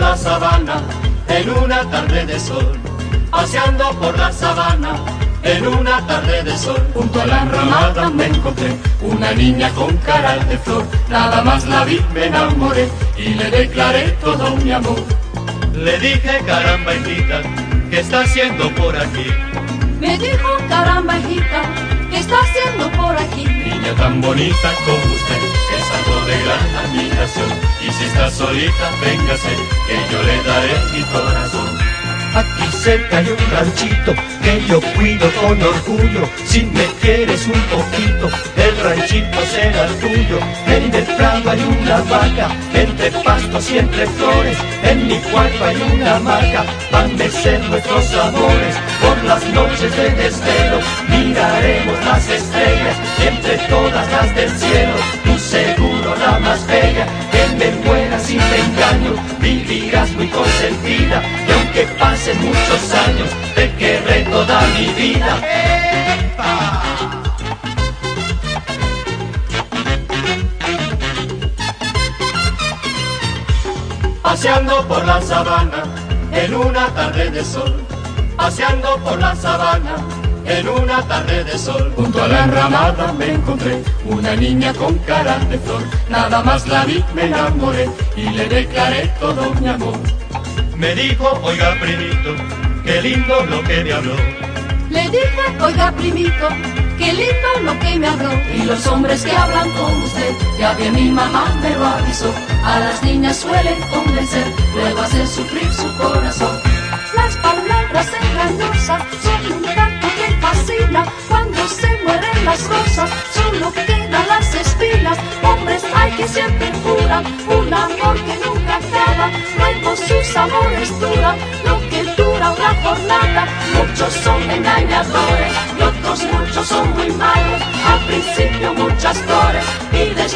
la sabana en una tarde de sol, paseando por la sabana en una tarde de sol. Junto a la ramada me encontré una niña con cara de flor, nada más la vi, me enamoré y le declaré todo mi amor. Le dije, caramba hijita, ¿qué está haciendo por aquí? Me dijo, caramba hijita, ¿qué está haciendo por aquí? Niña tan bonita como usted, es algo de gran admiración. Y si está solita, véngase, que yo le daré mi corazón. Aquí cerca hay un ranchito que yo cuido con orgullo. Si me quieres un poquito, el ranchito será el tuyo. En el prado hay una vaca, entre pastos y entre flores. En mi cuarto hay una marca, para mecer nuestros todas las del cielo. Tú seguro la más bella, que me muera sin te engaño, vivirás muy consentida. Y aunque pasen muchos años, te querré toda mi vida. Paseando por la sabana en una tarde de sol, paseando por la sabana en una tarde de sol. Junto a la enramada me encontré una niña con cara de flor, nada más la vi, me enamoré y le declaré todo mi amor. Me dijo, oiga primito, qué lindo lo que me habló. Le dije, oiga primito, qué lindo lo que me habló. Y los hombres que hablan con usted, ya bien mi mamá me lo avisó. A las niñas suelen convencer, luego hacen sufrir su corazón. Rosas, solo quedan las espinas. Hombres hay que siempre juran un amor que nunca acaba. Luego sus amores duran lo que dura una jornada. Muchos son engañadores y otros muchos son muy malos. Al principio muchas flores y después